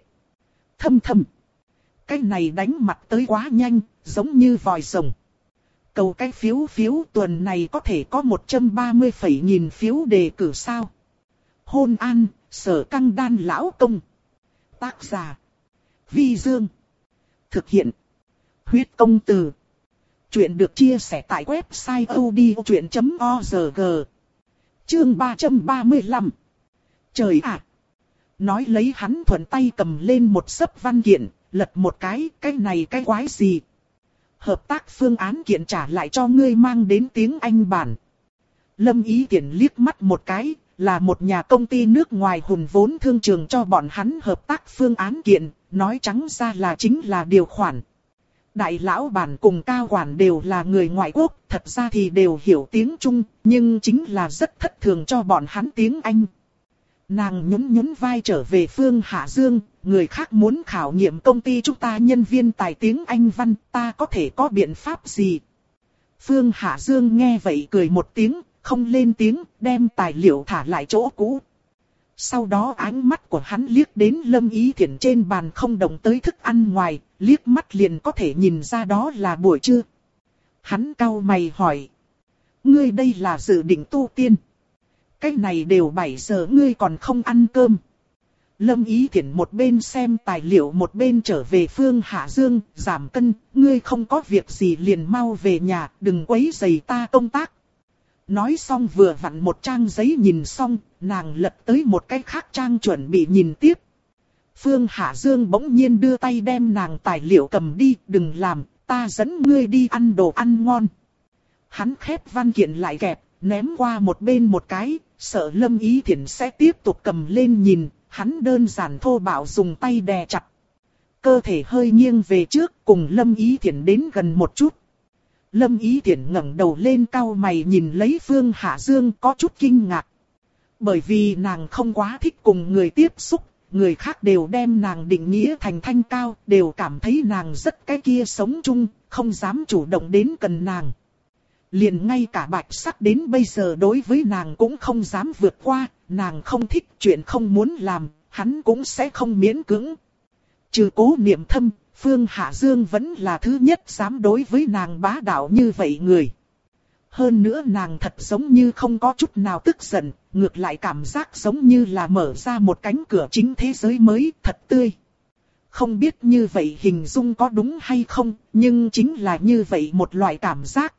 Thâm thâm. Cái này đánh mặt tới quá nhanh, giống như vòi rồng. Cầu cái phiếu phiếu tuần này có thể có 130 phẩy nghìn phiếu đề cử sao. Hôn an, sở căng đan lão công. Tác giả. Vi Dương. Thực hiện. Huyết công từ. Chuyện được chia sẻ tại website odchuyện.org. Chương 335. Trời ạ! Nói lấy hắn thuận tay cầm lên một sấp văn kiện, lật một cái, cái này cái quái gì? Hợp tác phương án kiện trả lại cho ngươi mang đến tiếng Anh bản. Lâm Ý tiện liếc mắt một cái, là một nhà công ty nước ngoài hùn vốn thương trường cho bọn hắn hợp tác phương án kiện, nói trắng ra là chính là điều khoản. Đại lão bản cùng cao quản đều là người ngoại quốc, thật ra thì đều hiểu tiếng Trung, nhưng chính là rất thất thường cho bọn hắn tiếng Anh. Nàng nhún nhún vai trở về phương Hạ Dương, người khác muốn khảo nghiệm công ty chúng ta nhân viên tài tiếng Anh văn, ta có thể có biện pháp gì? Phương Hạ Dương nghe vậy cười một tiếng, không lên tiếng, đem tài liệu thả lại chỗ cũ. Sau đó ánh mắt của hắn liếc đến lâm ý thiện trên bàn không động tới thức ăn ngoài, liếc mắt liền có thể nhìn ra đó là buổi trưa. Hắn cau mày hỏi. Ngươi đây là dự định tu tiên. Cái này đều 7 giờ ngươi còn không ăn cơm. Lâm Ý thiện một bên xem tài liệu một bên trở về phương Hạ Dương, giảm cân, ngươi không có việc gì liền mau về nhà, đừng quấy rầy ta công tác. Nói xong vừa vặn một trang giấy nhìn xong, nàng lật tới một cái khác trang chuẩn bị nhìn tiếp. Phương Hạ Dương bỗng nhiên đưa tay đem nàng tài liệu cầm đi, đừng làm, ta dẫn ngươi đi ăn đồ ăn ngon. Hắn khép văn kiện lại kẹp, ném qua một bên một cái, sợ Lâm Ý Thiển sẽ tiếp tục cầm lên nhìn, hắn đơn giản thô bạo dùng tay đè chặt. Cơ thể hơi nghiêng về trước cùng Lâm Ý Thiển đến gần một chút. Lâm Ý Thiển ngẩng đầu lên cao mày nhìn lấy Phương Hạ Dương có chút kinh ngạc. Bởi vì nàng không quá thích cùng người tiếp xúc, người khác đều đem nàng định nghĩa thành thanh cao, đều cảm thấy nàng rất cái kia sống chung, không dám chủ động đến cần nàng. Liền ngay cả bạch sắc đến bây giờ đối với nàng cũng không dám vượt qua, nàng không thích chuyện không muốn làm, hắn cũng sẽ không miễn cưỡng. Trừ cố niệm thâm, Phương Hạ Dương vẫn là thứ nhất dám đối với nàng bá đạo như vậy người. Hơn nữa nàng thật giống như không có chút nào tức giận, ngược lại cảm giác giống như là mở ra một cánh cửa chính thế giới mới thật tươi. Không biết như vậy hình dung có đúng hay không, nhưng chính là như vậy một loại cảm giác.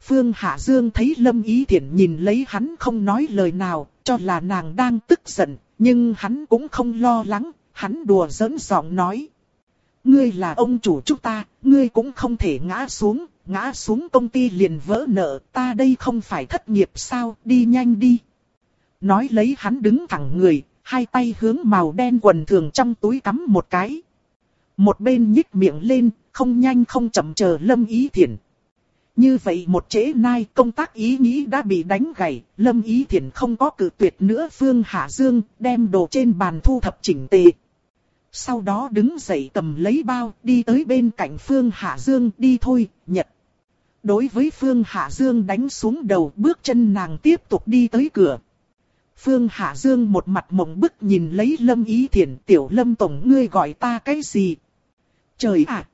Phương Hạ Dương thấy Lâm Ý Thiển nhìn lấy hắn không nói lời nào, cho là nàng đang tức giận, nhưng hắn cũng không lo lắng, hắn đùa giỡn giọng nói. Ngươi là ông chủ chúng ta, ngươi cũng không thể ngã xuống, ngã xuống công ty liền vỡ nợ, ta đây không phải thất nghiệp sao, đi nhanh đi. Nói lấy hắn đứng thẳng người, hai tay hướng màu đen quần thường trong túi cắm một cái. Một bên nhích miệng lên, không nhanh không chậm chờ Lâm Ý Thiển. Như vậy một chế nay công tác ý nghĩ đã bị đánh gãy, Lâm Ý Thiển không có cử tuyệt nữa Phương Hạ Dương, đem đồ trên bàn thu thập chỉnh tề. Sau đó đứng dậy cầm lấy bao, đi tới bên cạnh Phương Hạ Dương, đi thôi, nhật. Đối với Phương Hạ Dương đánh xuống đầu bước chân nàng tiếp tục đi tới cửa. Phương Hạ Dương một mặt mộng bức nhìn lấy Lâm Ý Thiển tiểu Lâm Tổng ngươi gọi ta cái gì? Trời ạ!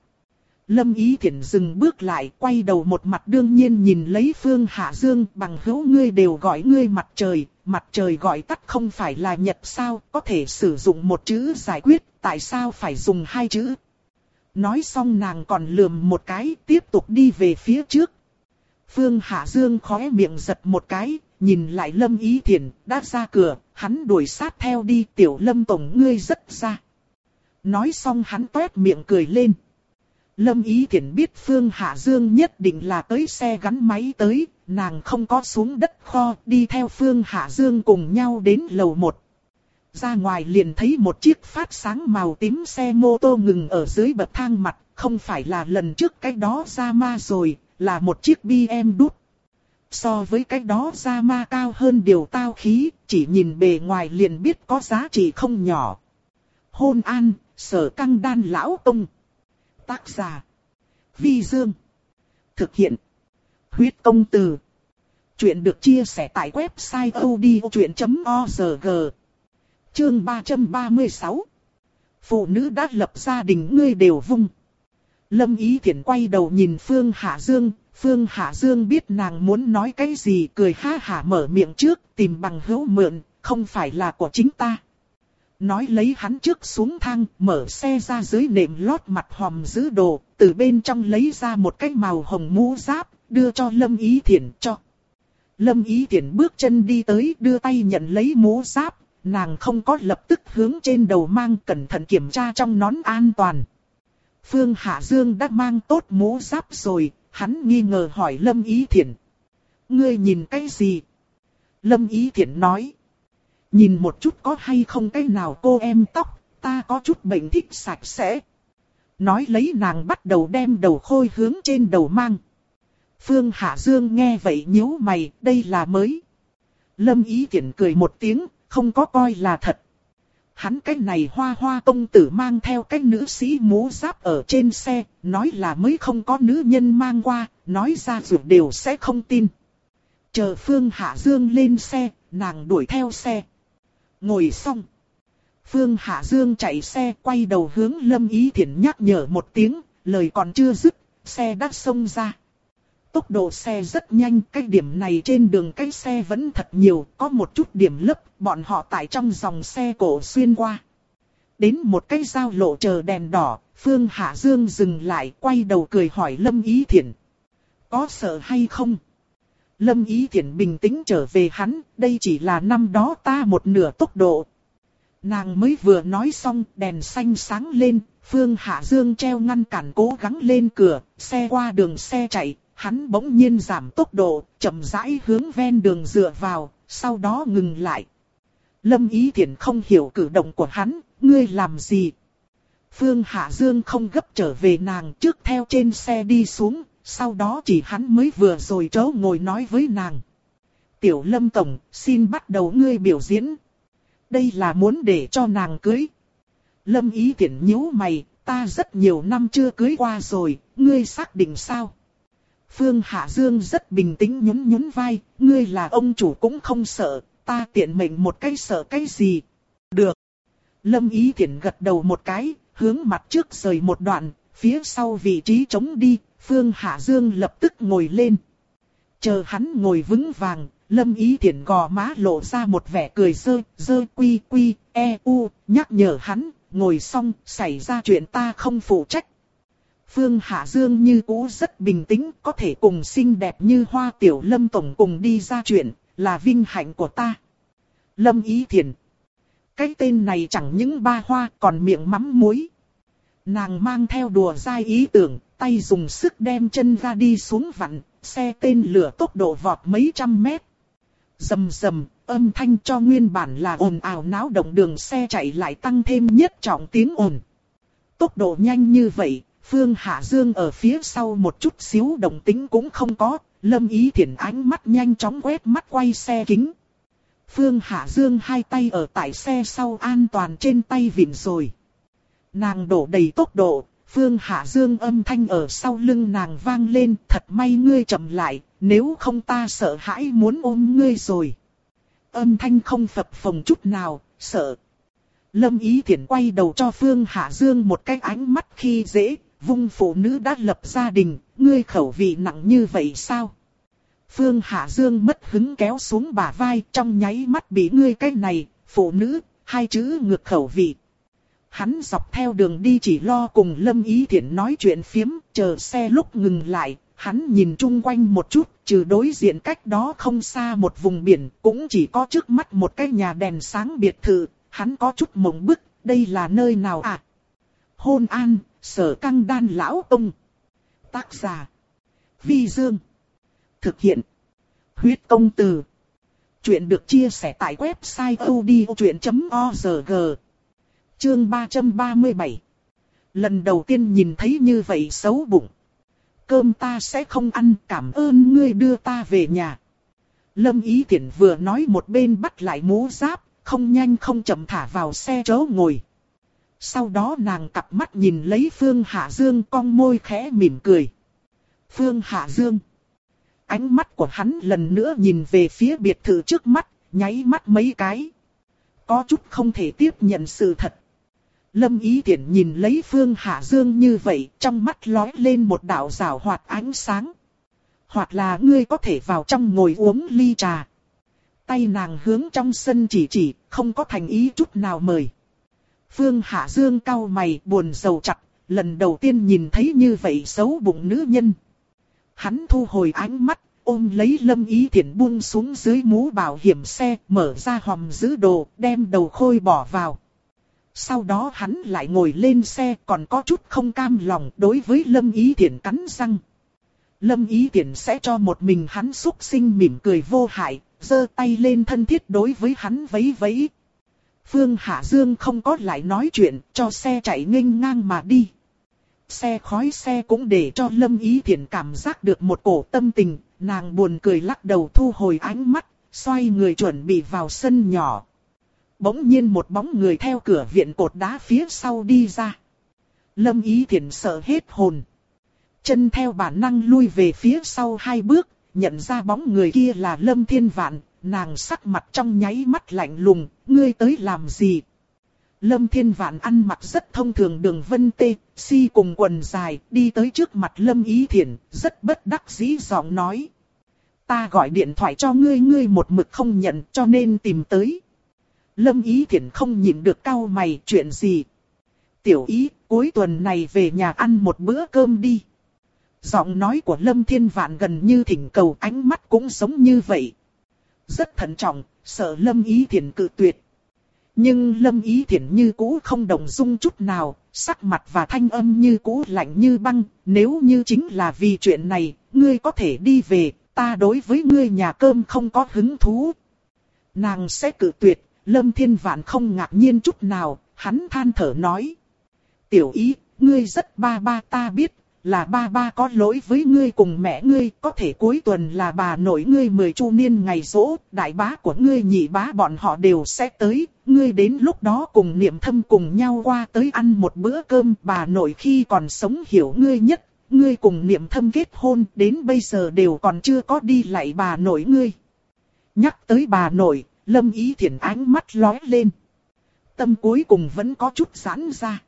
Lâm Ý Thiển dừng bước lại quay đầu một mặt đương nhiên nhìn lấy Phương Hạ Dương bằng hữu ngươi đều gọi ngươi mặt trời, mặt trời gọi tắt không phải là nhật sao, có thể sử dụng một chữ giải quyết, tại sao phải dùng hai chữ? Nói xong nàng còn lườm một cái, tiếp tục đi về phía trước. Phương Hạ Dương khóe miệng giật một cái, nhìn lại Lâm Ý Thiền đã ra cửa, hắn đuổi sát theo đi tiểu Lâm Tổng ngươi rất ra. Nói xong hắn tuét miệng cười lên. Lâm Ý Thiển biết Phương Hạ Dương nhất định là tới xe gắn máy tới, nàng không có xuống đất kho, đi theo Phương Hạ Dương cùng nhau đến lầu 1. Ra ngoài liền thấy một chiếc phát sáng màu tím xe mô tô ngừng ở dưới bậc thang mặt, không phải là lần trước cái đó ra ma rồi, là một chiếc BM đút. So với cái đó ra ma cao hơn điều tao khí, chỉ nhìn bề ngoài liền biết có giá trị không nhỏ. Hôn an, sở căng đan lão tông. Tác giả. Vi Dương. Thực hiện. Huyết công từ. Chuyện được chia sẻ tại website odchuyện.org. Chương 336. Phụ nữ đã lập gia đình ngươi đều vung. Lâm Ý Thiển quay đầu nhìn Phương Hạ Dương, Phương Hạ Dương biết nàng muốn nói cái gì cười ha hả mở miệng trước tìm bằng hữu mượn, không phải là của chính ta. Nói lấy hắn trước xuống thang, mở xe ra dưới nệm lót mặt hòm giữ đồ, từ bên trong lấy ra một cái màu hồng mũ giáp, đưa cho Lâm Ý Thiển cho. Lâm Ý Thiển bước chân đi tới đưa tay nhận lấy mũ giáp, nàng không có lập tức hướng trên đầu mang cẩn thận kiểm tra trong nón an toàn. Phương Hạ Dương đã mang tốt mũ giáp rồi, hắn nghi ngờ hỏi Lâm Ý Thiển. ngươi nhìn cái gì? Lâm Ý Thiển nói. Nhìn một chút có hay không cái nào cô em tóc, ta có chút bệnh thích sạch sẽ. Nói lấy nàng bắt đầu đem đầu khôi hướng trên đầu mang. Phương Hạ Dương nghe vậy nhíu mày, đây là mới. Lâm Ý Thiển cười một tiếng, không có coi là thật. Hắn cái này hoa hoa công tử mang theo cái nữ sĩ mũ giáp ở trên xe, nói là mới không có nữ nhân mang qua, nói ra dù đều sẽ không tin. Chờ Phương Hạ Dương lên xe, nàng đuổi theo xe. Ngồi xong. Phương Hạ Dương chạy xe quay đầu hướng Lâm Ý Thiển nhắc nhở một tiếng, lời còn chưa dứt, xe đã xông ra. Tốc độ xe rất nhanh, cái điểm này trên đường cái xe vẫn thật nhiều, có một chút điểm lấp, bọn họ tại trong dòng xe cổ xuyên qua. Đến một cái giao lộ chờ đèn đỏ, Phương Hạ Dương dừng lại, quay đầu cười hỏi Lâm Ý Thiển. Có sợ hay không? Lâm Ý Thiển bình tĩnh trở về hắn, đây chỉ là năm đó ta một nửa tốc độ. Nàng mới vừa nói xong, đèn xanh sáng lên, Phương Hạ Dương treo ngăn cản cố gắng lên cửa, xe qua đường xe chạy, hắn bỗng nhiên giảm tốc độ, chậm rãi hướng ven đường dựa vào, sau đó ngừng lại. Lâm Ý Thiển không hiểu cử động của hắn, ngươi làm gì? Phương Hạ Dương không gấp trở về nàng trước theo trên xe đi xuống, sau đó chỉ hắn mới vừa rồi chớ ngồi nói với nàng. Tiểu Lâm Tổng, xin bắt đầu ngươi biểu diễn. Đây là muốn để cho nàng cưới. Lâm Ý Thiển nhíu mày, ta rất nhiều năm chưa cưới qua rồi, ngươi xác định sao? Phương Hạ Dương rất bình tĩnh nhún nhún vai, ngươi là ông chủ cũng không sợ, ta tiện mệnh một cái sợ cái gì. Được. Lâm Ý Thiển gật đầu một cái, hướng mặt trước rời một đoạn, phía sau vị trí trống đi, Phương Hạ Dương lập tức ngồi lên. Chờ hắn ngồi vững vàng, Lâm Ý Thiển gò má lộ ra một vẻ cười dơ, dơ quy quy, e u, nhắc nhở hắn, ngồi xong, xảy ra chuyện ta không phụ trách. Phương Hạ Dương như cũ rất bình tĩnh, có thể cùng xinh đẹp như hoa tiểu lâm tổng cùng đi ra chuyện, là vinh hạnh của ta. Lâm Ý Thiền. Cái tên này chẳng những ba hoa còn miệng mắm muối. Nàng mang theo đùa dai ý tưởng, tay dùng sức đem chân ra đi xuống vặn, xe tên lửa tốc độ vọt mấy trăm mét. Dầm dầm, âm thanh cho nguyên bản là ồn ào náo động đường xe chạy lại tăng thêm nhất trọng tiếng ồn. Tốc độ nhanh như vậy, Phương Hạ Dương ở phía sau một chút xíu động tính cũng không có, Lâm Ý Thiển ánh mắt nhanh chóng quét mắt quay xe kính. Phương Hạ Dương hai tay ở tại xe sau an toàn trên tay vịn rồi. Nàng đổ đầy tốc độ, Phương Hạ Dương âm thanh ở sau lưng nàng vang lên, thật may ngươi chậm lại, nếu không ta sợ hãi muốn ôm ngươi rồi. Âm thanh không phập phồng chút nào, sợ. Lâm Ý Thiển quay đầu cho Phương Hạ Dương một cái ánh mắt khi dễ, vung phụ nữ đã lập gia đình, ngươi khẩu vị nặng như vậy sao? Phương Hạ Dương mất hứng kéo xuống bả vai trong nháy mắt bị ngươi cái này, phụ nữ, hai chữ ngược khẩu vị. Hắn dọc theo đường đi chỉ lo cùng Lâm Ý Thiển nói chuyện phiếm, chờ xe lúc ngừng lại, hắn nhìn chung quanh một chút, trừ đối diện cách đó không xa một vùng biển, cũng chỉ có trước mắt một cái nhà đèn sáng biệt thự, hắn có chút mộng bức, đây là nơi nào à? Hôn an, sở căng đan lão ông. Tác giả. Vi Dương. Thực hiện. Huyết công từ. Chuyện được chia sẻ tại website odchuyện.org. Chương 337. Lần đầu tiên nhìn thấy như vậy xấu bụng. Cơm ta sẽ không ăn cảm ơn ngươi đưa ta về nhà. Lâm Ý Thiển vừa nói một bên bắt lại mũ giáp, không nhanh không chậm thả vào xe chớ ngồi. Sau đó nàng cặp mắt nhìn lấy Phương Hạ Dương cong môi khẽ mỉm cười. Phương Hạ Dương. Ánh mắt của hắn lần nữa nhìn về phía biệt thự trước mắt, nháy mắt mấy cái. Có chút không thể tiếp nhận sự thật. Lâm Ý Tiễn nhìn lấy Phương Hạ Dương như vậy, trong mắt lóe lên một đạo rào hoạt ánh sáng. Hoặc là ngươi có thể vào trong ngồi uống ly trà. Tay nàng hướng trong sân chỉ chỉ, không có thành ý chút nào mời. Phương Hạ Dương cau mày buồn rầu chặt, lần đầu tiên nhìn thấy như vậy xấu bụng nữ nhân. Hắn thu hồi ánh mắt, ôm lấy lâm ý thiện buông xuống dưới mũ bảo hiểm xe, mở ra hòm giữ đồ, đem đầu khôi bỏ vào. Sau đó hắn lại ngồi lên xe còn có chút không cam lòng đối với lâm ý thiện cắn răng. Lâm Ý Thiển sẽ cho một mình hắn xúc sinh mỉm cười vô hại, giơ tay lên thân thiết đối với hắn vấy vấy. Phương Hạ Dương không có lại nói chuyện, cho xe chạy nghênh ngang mà đi. Xe khói xe cũng để cho Lâm Ý Thiển cảm giác được một cổ tâm tình, nàng buồn cười lắc đầu thu hồi ánh mắt, xoay người chuẩn bị vào sân nhỏ. Bỗng nhiên một bóng người theo cửa viện cột đá phía sau đi ra. Lâm Ý Thiển sợ hết hồn. Chân theo bản năng lui về phía sau hai bước, nhận ra bóng người kia là Lâm Thiên Vạn, nàng sắc mặt trong nháy mắt lạnh lùng, ngươi tới làm gì? Lâm Thiên Vạn ăn mặc rất thông thường đường vân tê, si cùng quần dài, đi tới trước mặt Lâm Ý Thiển, rất bất đắc dĩ giọng nói. Ta gọi điện thoại cho ngươi ngươi một mực không nhận cho nên tìm tới. Lâm Ý Thiển không nhìn được cau mày chuyện gì. Tiểu Ý, cuối tuần này về nhà ăn một bữa cơm đi. Giọng nói của Lâm Thiên Vạn gần như thỉnh cầu ánh mắt cũng giống như vậy. Rất thận trọng, sợ Lâm Ý Thiển cự tuyệt. Nhưng Lâm Ý Thiển như cũ không đồng dung chút nào, sắc mặt và thanh âm như cũ lạnh như băng. Nếu như chính là vì chuyện này, ngươi có thể đi về, ta đối với ngươi nhà cơm không có hứng thú. Nàng sẽ cự tuyệt, Lâm Thiên Vạn không ngạc nhiên chút nào, hắn than thở nói. Tiểu ý, ngươi rất ba ba ta biết, là ba ba có lỗi với ngươi cùng mẹ ngươi, có thể cuối tuần là bà nội ngươi mười chu niên ngày rỗ, đại bá của ngươi nhị bá bọn họ đều sẽ tới, ngươi đến lúc đó cùng niệm thâm cùng nhau qua tới ăn một bữa cơm, bà nội khi còn sống hiểu ngươi nhất, ngươi cùng niệm thâm kết hôn, đến bây giờ đều còn chưa có đi lại bà nội ngươi. Nhắc tới bà nội, lâm ý thiện ánh mắt lóe lên. Tâm cuối cùng vẫn có chút giãn ra.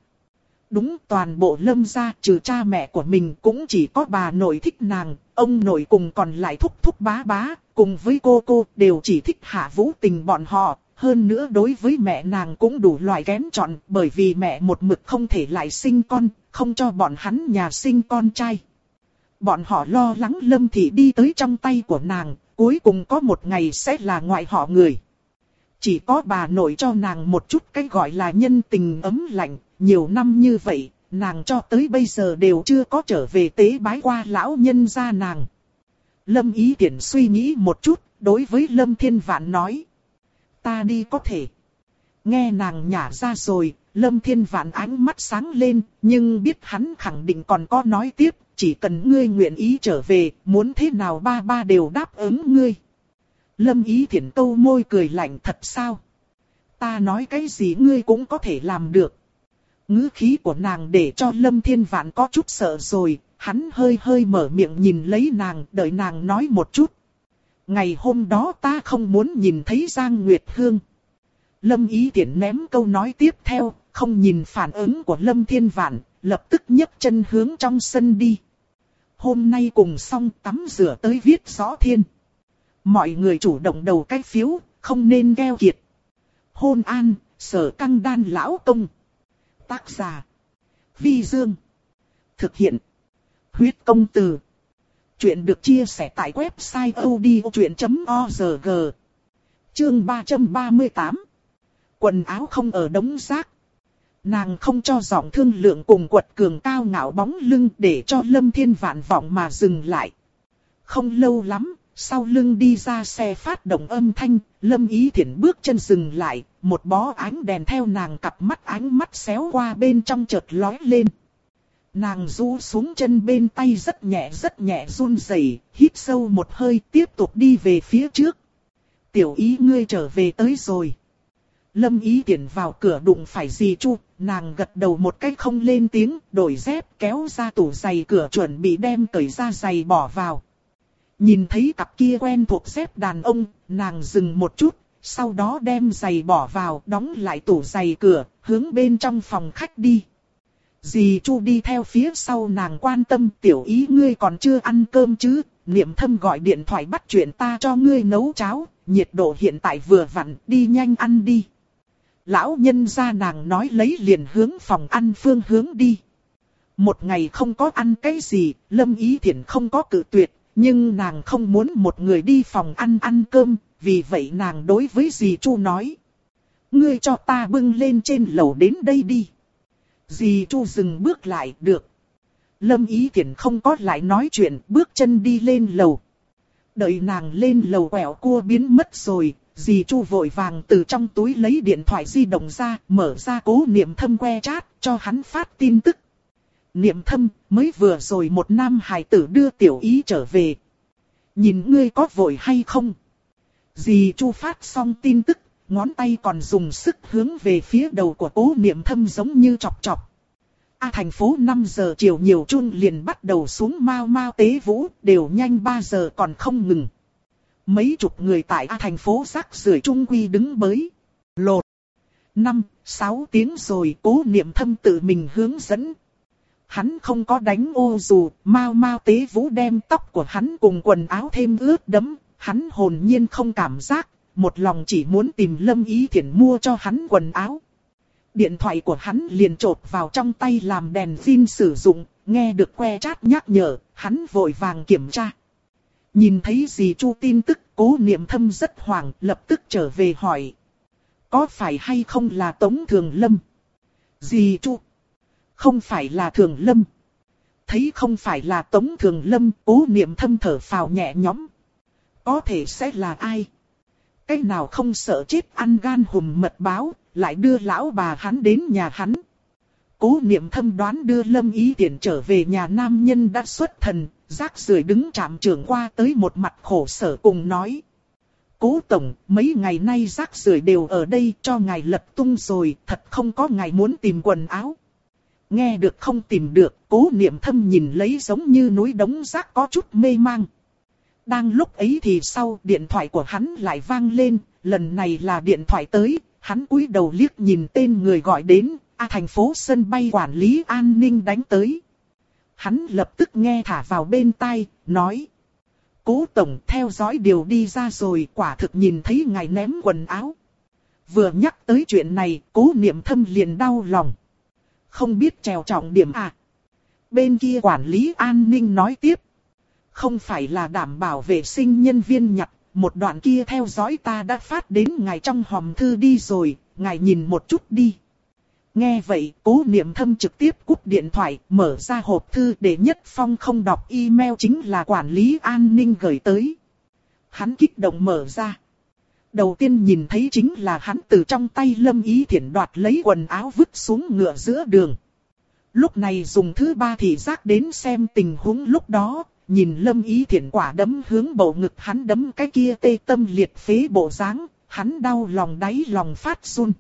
Đúng toàn bộ lâm gia trừ cha mẹ của mình cũng chỉ có bà nội thích nàng, ông nội cùng còn lại thúc thúc bá bá, cùng với cô cô đều chỉ thích hạ vũ tình bọn họ. Hơn nữa đối với mẹ nàng cũng đủ loại kén chọn bởi vì mẹ một mực không thể lại sinh con, không cho bọn hắn nhà sinh con trai. Bọn họ lo lắng lâm thị đi tới trong tay của nàng, cuối cùng có một ngày sẽ là ngoại họ người. Chỉ có bà nội cho nàng một chút cái gọi là nhân tình ấm lạnh, nhiều năm như vậy, nàng cho tới bây giờ đều chưa có trở về tế bái qua lão nhân gia nàng. Lâm Ý Tiễn suy nghĩ một chút, đối với Lâm Thiên Vạn nói. Ta đi có thể. Nghe nàng nhả ra rồi, Lâm Thiên Vạn ánh mắt sáng lên, nhưng biết hắn khẳng định còn có nói tiếp, chỉ cần ngươi nguyện ý trở về, muốn thế nào ba ba đều đáp ứng ngươi. Lâm Ý Thiển câu môi cười lạnh thật sao? Ta nói cái gì ngươi cũng có thể làm được. Ngữ khí của nàng để cho Lâm Thiên Vạn có chút sợ rồi, hắn hơi hơi mở miệng nhìn lấy nàng, đợi nàng nói một chút. Ngày hôm đó ta không muốn nhìn thấy Giang Nguyệt Hương. Lâm Ý Tiễn ném câu nói tiếp theo, không nhìn phản ứng của Lâm Thiên Vạn, lập tức nhấc chân hướng trong sân đi. Hôm nay cùng xong tắm rửa tới viết rõ thiên. Mọi người chủ động đầu cái phiếu, không nên gheo kiệt. Hôn an, sở căng đan lão công. Tác giả. Vi Dương. Thực hiện. Huyết công từ. Chuyện được chia sẻ tại website odchuyện.org. Chương 338. Quần áo không ở đống rác. Nàng không cho giọng thương lượng cùng quật cường cao ngạo bóng lưng để cho lâm thiên vạn vọng mà dừng lại. Không lâu lắm, sau lưng đi ra xe phát động âm thanh, lâm ý thiển bước chân dừng lại, một bó ánh đèn theo nàng cặp mắt ánh mắt xéo qua bên trong chợt lói lên. Nàng rũ xuống chân bên tay rất nhẹ rất nhẹ run rẩy, hít sâu một hơi tiếp tục đi về phía trước. Tiểu ý ngươi trở về tới rồi. Lâm ý tiện vào cửa đụng phải gì chu, nàng gật đầu một cách không lên tiếng, đổi dép kéo ra tủ giày cửa chuẩn bị đem cởi ra giày bỏ vào. Nhìn thấy cặp kia quen thuộc xếp đàn ông, nàng dừng một chút, sau đó đem giày bỏ vào, đóng lại tủ giày cửa, hướng bên trong phòng khách đi. Dì Chu đi theo phía sau nàng quan tâm tiểu ý ngươi còn chưa ăn cơm chứ, niệm thâm gọi điện thoại bắt chuyện ta cho ngươi nấu cháo, nhiệt độ hiện tại vừa vặn, đi nhanh ăn đi. Lão nhân ra nàng nói lấy liền hướng phòng ăn phương hướng đi. Một ngày không có ăn cái gì, lâm ý thiện không có cự tuyệt, nhưng nàng không muốn một người đi phòng ăn ăn cơm, vì vậy nàng đối với dì Chu nói. Ngươi cho ta bưng lên trên lầu đến đây đi. Dì Chu dừng bước lại, được. Lâm Ý Thiển không có lại nói chuyện, bước chân đi lên lầu. Đợi nàng lên lầu quẹo cua biến mất rồi, dì Chu vội vàng từ trong túi lấy điện thoại di động ra, mở ra cố niệm thâm que chat, cho hắn phát tin tức. Niệm thâm, mới vừa rồi một nam hài tử đưa tiểu ý trở về. Nhìn ngươi có vội hay không? Dì Chu phát xong tin tức, ngón tay còn dùng sức hướng về phía đầu của cố niệm thâm giống như chọc chọc. A thành phố 5 giờ chiều nhiều chun liền bắt đầu xuống mau mau tế vũ, đều nhanh 3 giờ còn không ngừng. Mấy chục người tại A thành phố rác rưởi trung quy đứng bới. Lột. 5, 6 tiếng rồi cố niệm thâm tự mình hướng dẫn. Hắn không có đánh ô dù, mau mau tế vũ đem tóc của hắn cùng quần áo thêm ướt đẫm, hắn hồn nhiên không cảm giác, một lòng chỉ muốn tìm Lâm Ý Thiển mua cho hắn quần áo. Điện thoại của hắn liền trột vào trong tay làm đèn pin sử dụng, nghe được que chat nhắc nhở, hắn vội vàng kiểm tra. Nhìn thấy gì chu tin tức, cố niệm thâm rất hoảng, lập tức trở về hỏi. Có phải hay không là Tống Thường Lâm? Dì chu? Không phải là Thường Lâm. Thấy không phải là Tống Thường Lâm, cố niệm thâm thở phào nhẹ nhõm. Có thể sẽ là ai? Cái nào không sợ chết ăn gan hùm mật báo, lại đưa lão bà hắn đến nhà hắn. Cố niệm thâm đoán đưa lâm ý tiện trở về nhà nam nhân đã xuất thần, rác rưởi đứng chạm trưởng qua tới một mặt khổ sở cùng nói. Cố tổng, mấy ngày nay rác rưởi đều ở đây cho ngài lật tung rồi, thật không có ngài muốn tìm quần áo. Nghe được không tìm được, cố niệm thâm nhìn lấy giống như núi đống rác có chút mê mang. Đang lúc ấy thì sau điện thoại của hắn lại vang lên, lần này là điện thoại tới, hắn cúi đầu liếc nhìn tên người gọi đến, A thành phố sân bay quản lý an ninh đánh tới. Hắn lập tức nghe thả vào bên tai, nói. Cố tổng theo dõi điều đi ra rồi quả thực nhìn thấy ngài ném quần áo. Vừa nhắc tới chuyện này, cố niệm thâm liền đau lòng. Không biết trèo trọng điểm à. Bên kia quản lý an ninh nói tiếp. Không phải là đảm bảo vệ sinh nhân viên nhặt, một đoạn kia theo dõi ta đã phát đến ngài trong hòm thư đi rồi, ngài nhìn một chút đi. Nghe vậy, cố niệm thâm trực tiếp cúp điện thoại, mở ra hộp thư để nhất phong không đọc email chính là quản lý an ninh gửi tới. Hắn kích động mở ra. Đầu tiên nhìn thấy chính là hắn từ trong tay lâm ý thiển đoạt lấy quần áo vứt xuống ngựa giữa đường. Lúc này dùng thứ ba thì giác đến xem tình huống lúc đó, nhìn lâm ý Thiển quả đấm hướng bầu ngực hắn đấm cái kia tê tâm liệt phế bộ dáng, hắn đau lòng đáy lòng phát run.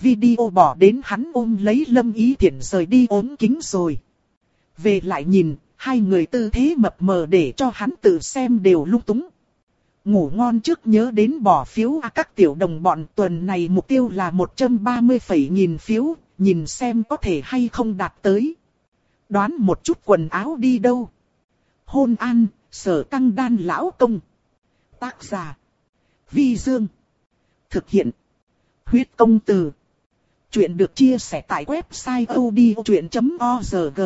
Video bỏ đến hắn ôm lấy lâm ý Thiển rời đi ốm kính rồi. Về lại nhìn, hai người tư thế mập mờ để cho hắn tự xem đều lung túng. Ngủ ngon trước nhớ đến bỏ phiếu à các tiểu đồng bọn tuần này mục tiêu là 130 phẩy nghìn phiếu, nhìn xem có thể hay không đạt tới. Đoán một chút quần áo đi đâu hôn an, sở căng đan lão công. Tác giả. Vi Dương. Thực hiện. Huyết công từ. Chuyện được chia sẻ tại website odchuyện.org.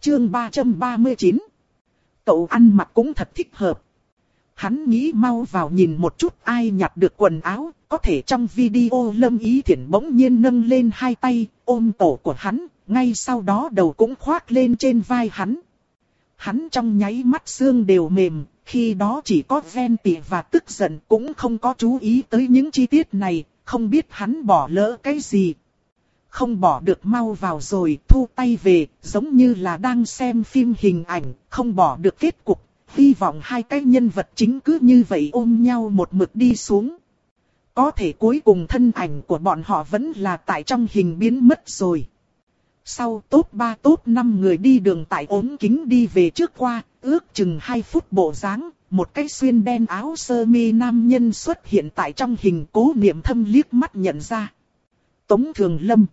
Chương 339. Cậu ăn mặc cũng thật thích hợp. Hắn nghĩ mau vào nhìn một chút ai nhặt được quần áo, có thể trong video Lâm Ý thiện bỗng nhiên nâng lên hai tay, ôm cổ của hắn, ngay sau đó đầu cũng khoác lên trên vai hắn hắn trong nháy mắt xương đều mềm, khi đó chỉ có ven tỉ và tức giận cũng không có chú ý tới những chi tiết này, không biết hắn bỏ lỡ cái gì. Không bỏ được mau vào rồi, thu tay về, giống như là đang xem phim hình ảnh, không bỏ được kết cục, hy vọng hai cái nhân vật chính cứ như vậy ôm nhau một mực đi xuống. Có thể cuối cùng thân ảnh của bọn họ vẫn là tại trong hình biến mất rồi. Sau tốt 3 tốt 5 người đi đường tại ốm kính đi về trước qua, ước chừng 2 phút bộ dáng, một cái xuyên đen áo sơ mi nam nhân xuất hiện tại trong hình cố niệm thâm liếc mắt nhận ra. Tống Thường Lâm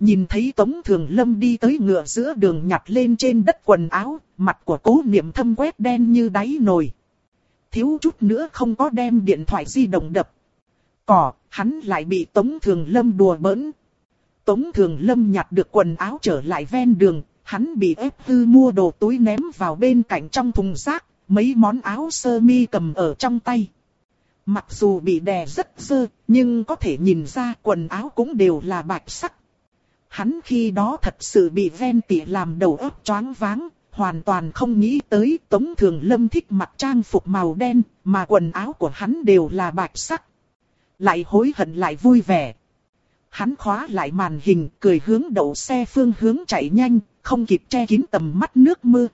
Nhìn thấy Tống Thường Lâm đi tới ngựa giữa đường nhặt lên trên đất quần áo, mặt của cố niệm thâm quét đen như đáy nồi. Thiếu chút nữa không có đem điện thoại di động đập. Cỏ, hắn lại bị Tống Thường Lâm đùa bỡn, Tống Thường Lâm nhặt được quần áo trở lại ven đường, hắn bị ép hư mua đồ túi ném vào bên cạnh trong thùng rác, mấy món áo sơ mi cầm ở trong tay. Mặc dù bị đè rất dơ, nhưng có thể nhìn ra quần áo cũng đều là bạch sắc hắn khi đó thật sự bị ven tỉ làm đầu óc choáng váng, hoàn toàn không nghĩ tới Tống Thường Lâm thích mặc trang phục màu đen, mà quần áo của hắn đều là bạch sắc. Lại hối hận lại vui vẻ. Hắn khóa lại màn hình, cười hướng đậu xe phương hướng chạy nhanh, không kịp che kín tầm mắt nước mưa.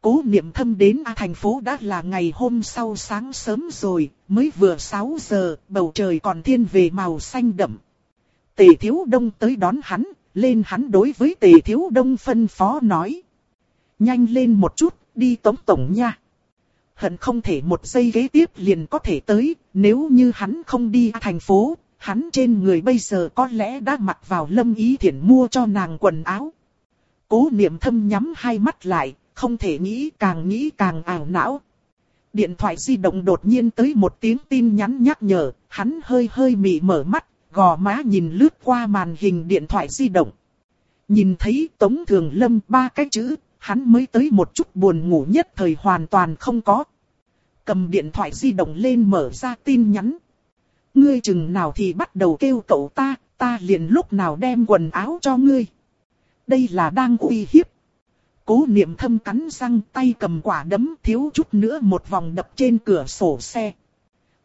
Cố niệm thâm đến A thành phố đã là ngày hôm sau sáng sớm rồi, mới vừa 6 giờ, bầu trời còn thiên về màu xanh đậm. Tề Thiếu Đông tới đón hắn, lên hắn đối với Tề Thiếu Đông phân phó nói. Nhanh lên một chút, đi tống tổng nha. Hận không thể một giây ghế tiếp liền có thể tới, nếu như hắn không đi thành phố, hắn trên người bây giờ có lẽ đã mặc vào lâm ý thiện mua cho nàng quần áo. Cố niệm thâm nhắm hai mắt lại, không thể nghĩ càng nghĩ càng ảo não. Điện thoại di động đột nhiên tới một tiếng tin nhắn nhắc nhở, hắn hơi hơi mị mở mắt, gò má nhìn lướt qua màn hình điện thoại di động. Nhìn thấy Tống Thường Lâm ba cái chữ, hắn mới tới một chút buồn ngủ nhất thời hoàn toàn không có. Cầm điện thoại di động lên mở ra tin nhắn. Ngươi chừng nào thì bắt đầu kêu cậu ta, ta liền lúc nào đem quần áo cho ngươi. Đây là đang uy hiếp. Cố niệm thâm cắn răng tay cầm quả đấm thiếu chút nữa một vòng đập trên cửa sổ xe.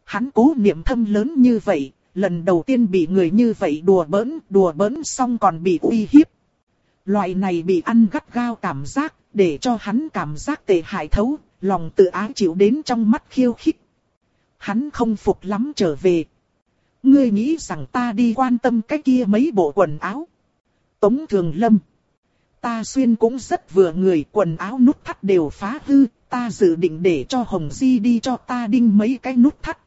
Hắn cố niệm thâm lớn như vậy, lần đầu tiên bị người như vậy đùa bỡn, đùa bỡn xong còn bị uy hiếp. Loại này bị ăn gắt gao cảm giác, để cho hắn cảm giác tệ hại thấu, lòng tự ái chịu đến trong mắt khiêu khích. Hắn không phục lắm trở về. Ngươi nghĩ rằng ta đi quan tâm cái kia mấy bộ quần áo. Tống Thường Lâm. Ta xuyên cũng rất vừa người, quần áo nút thắt đều phá hư, ta dự định để cho Hồng Di đi cho ta đinh mấy cái nút thắt.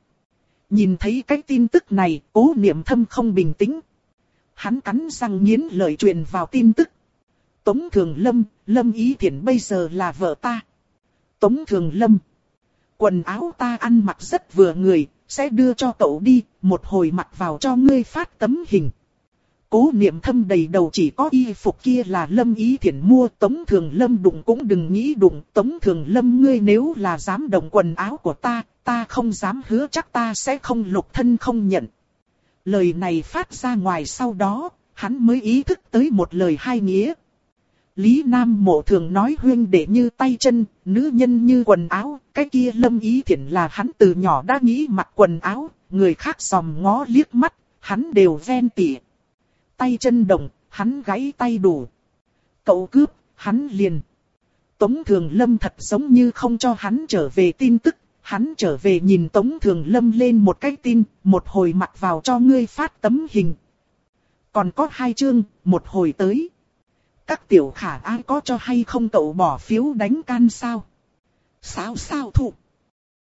Nhìn thấy cái tin tức này, cố niệm thâm không bình tĩnh. Hắn cắn răng nghiến lời truyền vào tin tức. Tống Thường Lâm, Lâm Ý Thiển bây giờ là vợ ta. Tống Thường Lâm. Quần áo ta ăn mặc rất vừa người, sẽ đưa cho cậu đi, một hồi mặc vào cho ngươi phát tấm hình. Cố niệm thâm đầy đầu chỉ có y phục kia là Lâm Ý Thiển mua Tống Thường Lâm đụng cũng đừng nghĩ đụng Tống Thường Lâm ngươi nếu là dám động quần áo của ta, ta không dám hứa chắc ta sẽ không lục thân không nhận. Lời này phát ra ngoài sau đó, hắn mới ý thức tới một lời hai nghĩa. Lý Nam Mộ thường nói huyên đệ như tay chân, nữ nhân như quần áo, cái kia lâm ý thiện là hắn từ nhỏ đã nghĩ mặc quần áo, người khác sòm ngó liếc mắt, hắn đều ven tỉ. Tay chân đồng, hắn gãy tay đủ. Cậu cướp, hắn liền. Tống Thường Lâm thật giống như không cho hắn trở về tin tức, hắn trở về nhìn Tống Thường Lâm lên một cái tin, một hồi mặc vào cho ngươi phát tấm hình. Còn có hai chương, một hồi tới. Các tiểu khả ai có cho hay không cậu bỏ phiếu đánh can sao? Sao sao thụ?